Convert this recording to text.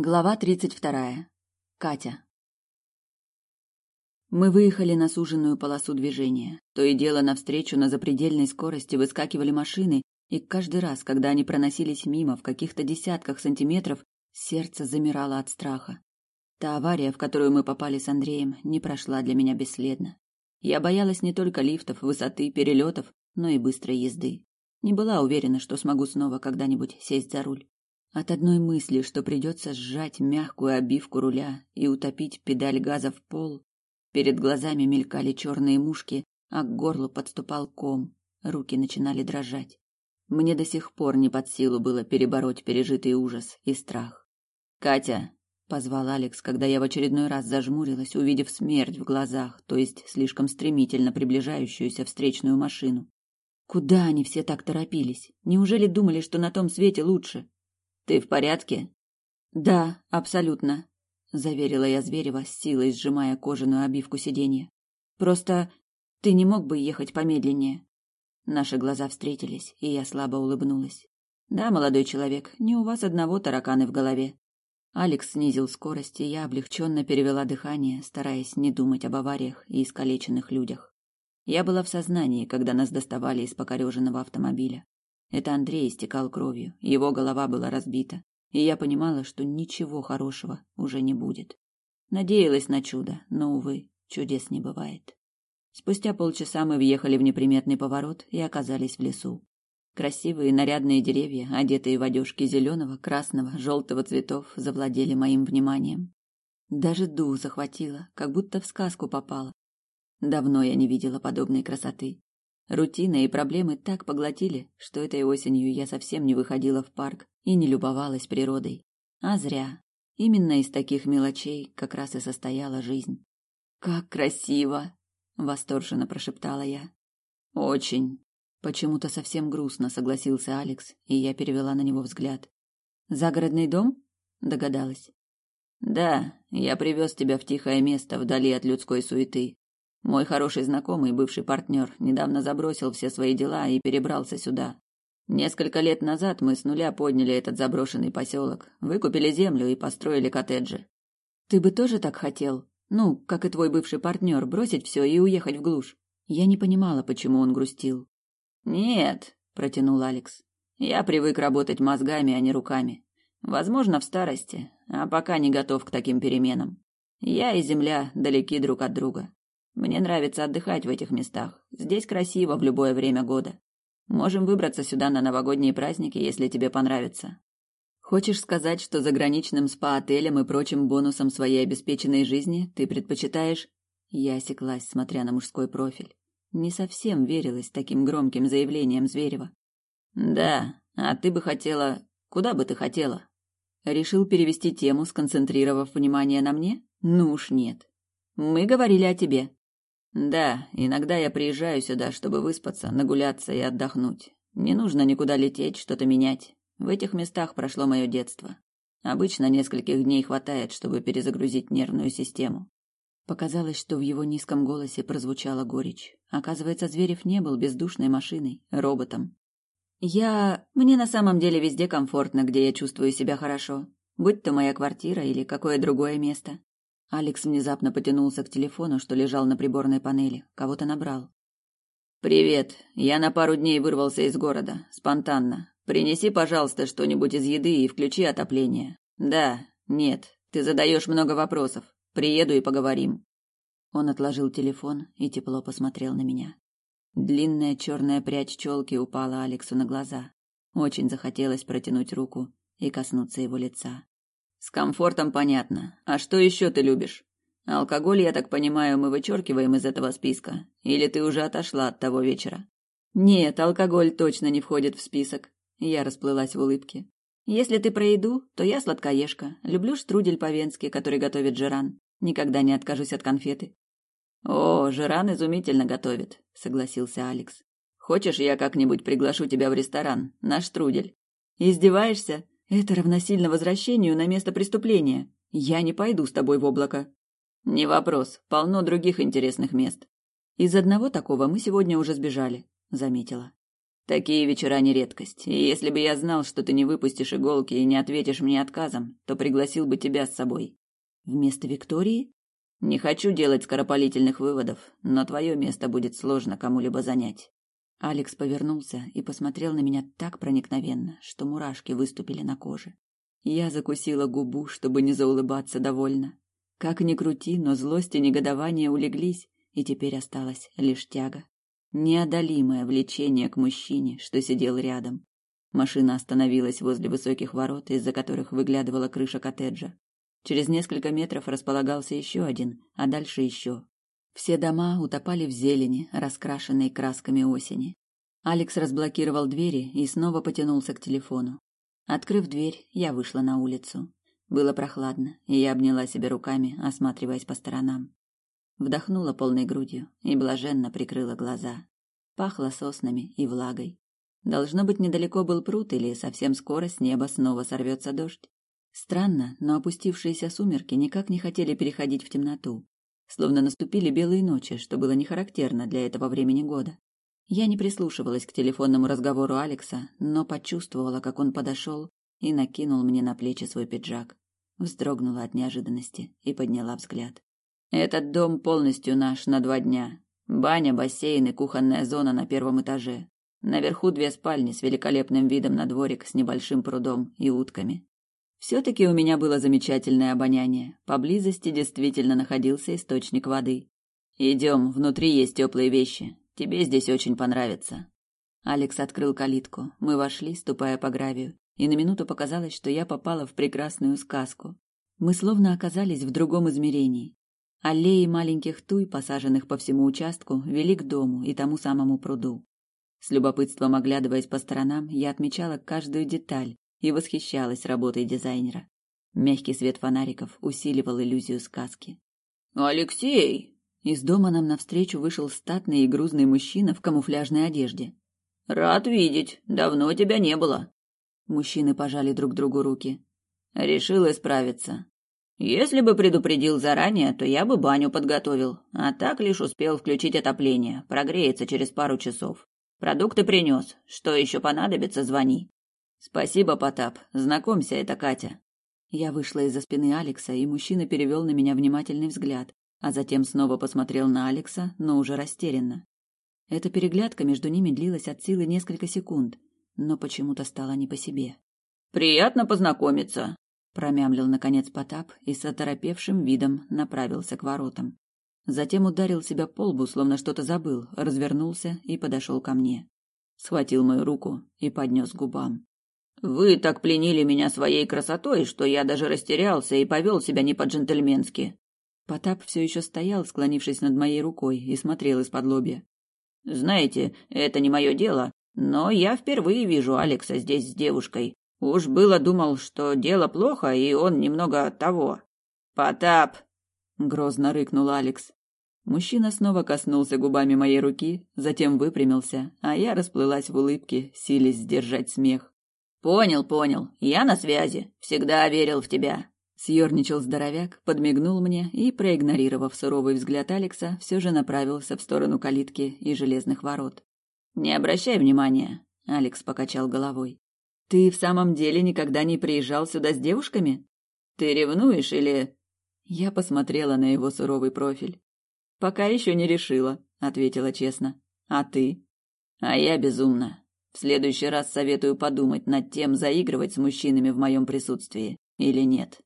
Глава тридцать вторая. Катя. Мы выехали на суженную полосу движения. То и дело навстречу на запредельной скорости выскакивали машины, и каждый раз, когда они проносились мимо в каких-то десятках сантиметров, сердце замирало от страха. Та авария, в которую мы попали с Андреем, не прошла для меня бесследно. Я боялась не только лифтов, высоты, перелетов, но и быстрой езды. Не была уверена, что смогу снова когда-нибудь сесть за руль. От одной мысли, что придется сжать мягкую обивку руля и утопить педаль газа в пол, перед глазами мелькали черные мушки, а к горлу подступал ком, руки начинали дрожать. Мне до сих пор не под силу было перебороть пережитый ужас и страх. «Катя!» — позвал Алекс, когда я в очередной раз зажмурилась, увидев смерть в глазах, то есть слишком стремительно приближающуюся встречную машину. Куда они все так торопились? Неужели думали, что на том свете лучше? Ты в порядке? Да, абсолютно, заверила я Зверева, с силой сжимая кожаную обивку сиденья. Просто ты не мог бы ехать помедленнее. Наши глаза встретились, и я слабо улыбнулась. Да, молодой человек, не у вас одного тараканы в голове. Алекс снизил скорость, и я облегченно перевела дыхание, стараясь не думать об авариях и искалеченных людях. Я была в сознании, когда нас доставали из покореженного автомобиля. Это Андрей истекал кровью, его голова была разбита, и я понимала, что ничего хорошего уже не будет. Надеялась на чудо, но, увы, чудес не бывает. Спустя полчаса мы въехали в неприметный поворот и оказались в лесу. Красивые нарядные деревья, одетые в одежки зеленого, красного, желтого цветов, завладели моим вниманием. Даже дух захватило, как будто в сказку попала. Давно я не видела подобной красоты. Рутина и проблемы так поглотили, что этой осенью я совсем не выходила в парк и не любовалась природой. А зря. Именно из таких мелочей как раз и состояла жизнь. Как красиво, восторженно прошептала я. Очень. Почему-то совсем грустно согласился Алекс, и я перевела на него взгляд. Загородный дом? догадалась. Да, я привез тебя в тихое место вдали от людской суеты. Мой хороший знакомый, бывший партнер, недавно забросил все свои дела и перебрался сюда. Несколько лет назад мы с нуля подняли этот заброшенный поселок, выкупили землю и построили коттеджи. Ты бы тоже так хотел? Ну, как и твой бывший партнер, бросить все и уехать в глушь? Я не понимала, почему он грустил. Нет, протянул Алекс. Я привык работать мозгами, а не руками. Возможно, в старости, а пока не готов к таким переменам. Я и земля далеки друг от друга. Мне нравится отдыхать в этих местах. Здесь красиво в любое время года. Можем выбраться сюда на новогодние праздники, если тебе понравится. Хочешь сказать, что заграничным спа-отелем и прочим бонусом своей обеспеченной жизни ты предпочитаешь? Я осеклась, смотря на мужской профиль. Не совсем верилась таким громким заявлением Зверева. Да, а ты бы хотела... Куда бы ты хотела? Решил перевести тему, сконцентрировав внимание на мне? Ну уж нет. Мы говорили о тебе. Да, иногда я приезжаю сюда, чтобы выспаться, нагуляться и отдохнуть. Не нужно никуда лететь, что-то менять. В этих местах прошло мое детство. Обычно нескольких дней хватает, чтобы перезагрузить нервную систему. Показалось, что в его низком голосе прозвучала горечь. Оказывается, Зверев не был бездушной машиной, роботом. Я... Мне на самом деле везде комфортно, где я чувствую себя хорошо. Будь то моя квартира или какое другое место. Алекс внезапно потянулся к телефону, что лежал на приборной панели. Кого-то набрал. «Привет. Я на пару дней вырвался из города. Спонтанно. Принеси, пожалуйста, что-нибудь из еды и включи отопление. Да, нет, ты задаешь много вопросов. Приеду и поговорим». Он отложил телефон и тепло посмотрел на меня. Длинная черная прядь челки упала Алексу на глаза. Очень захотелось протянуть руку и коснуться его лица. С комфортом понятно. А что еще ты любишь? Алкоголь, я так понимаю, мы вычеркиваем из этого списка. Или ты уже отошла от того вечера? Нет, алкоголь точно не входит в список. Я расплылась в улыбке. Если ты про еду, то я сладкоежка. Люблю штрудель по-венски, который готовит Жиран. Никогда не откажусь от конфеты. О, Жиран изумительно готовит, согласился Алекс. Хочешь, я как-нибудь приглашу тебя в ресторан, на штрудель? Издеваешься? Это равносильно возвращению на место преступления. Я не пойду с тобой в облако. Не вопрос, полно других интересных мест. Из одного такого мы сегодня уже сбежали, заметила. Такие вечера не редкость. И если бы я знал, что ты не выпустишь иголки и не ответишь мне отказом, то пригласил бы тебя с собой. Вместо Виктории? Не хочу делать скоропалительных выводов, но твое место будет сложно кому-либо занять. Алекс повернулся и посмотрел на меня так проникновенно, что мурашки выступили на коже. Я закусила губу, чтобы не заулыбаться довольно. Как ни крути, но злость и негодование улеглись, и теперь осталась лишь тяга. Неодолимое влечение к мужчине, что сидел рядом. Машина остановилась возле высоких ворот, из-за которых выглядывала крыша коттеджа. Через несколько метров располагался еще один, а дальше еще. Все дома утопали в зелени, раскрашенной красками осени. Алекс разблокировал двери и снова потянулся к телефону. Открыв дверь, я вышла на улицу. Было прохладно, и я обняла себя руками, осматриваясь по сторонам. Вдохнула полной грудью и блаженно прикрыла глаза. Пахло соснами и влагой. Должно быть, недалеко был пруд, или совсем скоро с неба снова сорвется дождь. Странно, но опустившиеся сумерки никак не хотели переходить в темноту. Словно наступили белые ночи, что было не характерно для этого времени года. Я не прислушивалась к телефонному разговору Алекса, но почувствовала, как он подошел и накинул мне на плечи свой пиджак. Вздрогнула от неожиданности и подняла взгляд. Этот дом полностью наш на два дня. Баня, бассейн и кухонная зона на первом этаже. Наверху две спальни с великолепным видом на дворик с небольшим прудом и утками. Все-таки у меня было замечательное обоняние. Поблизости действительно находился источник воды. Идем, внутри есть теплые вещи. Тебе здесь очень понравится. Алекс открыл калитку. Мы вошли, ступая по гравию, и на минуту показалось, что я попала в прекрасную сказку. Мы словно оказались в другом измерении. Аллеи маленьких туй, посаженных по всему участку, вели к дому и тому самому пруду. С любопытством оглядываясь по сторонам, я отмечала каждую деталь и восхищалась работой дизайнера. Мягкий свет фонариков усиливал иллюзию сказки. «Алексей!» Из дома нам навстречу вышел статный и грузный мужчина в камуфляжной одежде. «Рад видеть. Давно тебя не было». Мужчины пожали друг другу руки. «Решил исправиться. Если бы предупредил заранее, то я бы баню подготовил, а так лишь успел включить отопление, прогреется через пару часов. Продукты принес. Что еще понадобится, звони. Спасибо, Потап. Знакомься, это Катя. Я вышла из-за спины Алекса, и мужчина перевел на меня внимательный взгляд, а затем снова посмотрел на Алекса, но уже растерянно. Эта переглядка между ними длилась от силы несколько секунд, но почему-то стало не по себе. Приятно познакомиться, промямлил наконец Потап и с оторопевшим видом направился к воротам. Затем ударил себя по лбу, словно что-то забыл, развернулся и подошел ко мне. Схватил мою руку и поднес к губам. «Вы так пленили меня своей красотой, что я даже растерялся и повел себя не по-джентльменски». Потап все еще стоял, склонившись над моей рукой, и смотрел из-под лобья. «Знаете, это не мое дело, но я впервые вижу Алекса здесь с девушкой. Уж было думал, что дело плохо, и он немного того. Потап, грозно рыкнул Алекс. Мужчина снова коснулся губами моей руки, затем выпрямился, а я расплылась в улыбке, силясь сдержать смех. Понял, понял. Я на связи. Всегда верил в тебя. Съерничал здоровяк, подмигнул мне и, проигнорировав суровый взгляд Алекса, все же направился в сторону калитки и железных ворот. Не обращай внимания, Алекс покачал головой. Ты в самом деле никогда не приезжал сюда с девушками? Ты ревнуешь или Я посмотрела на его суровый профиль. Пока еще не решила, ответила честно. А ты? А я безумно. В следующий раз советую подумать над тем, заигрывать с мужчинами в моем присутствии или нет.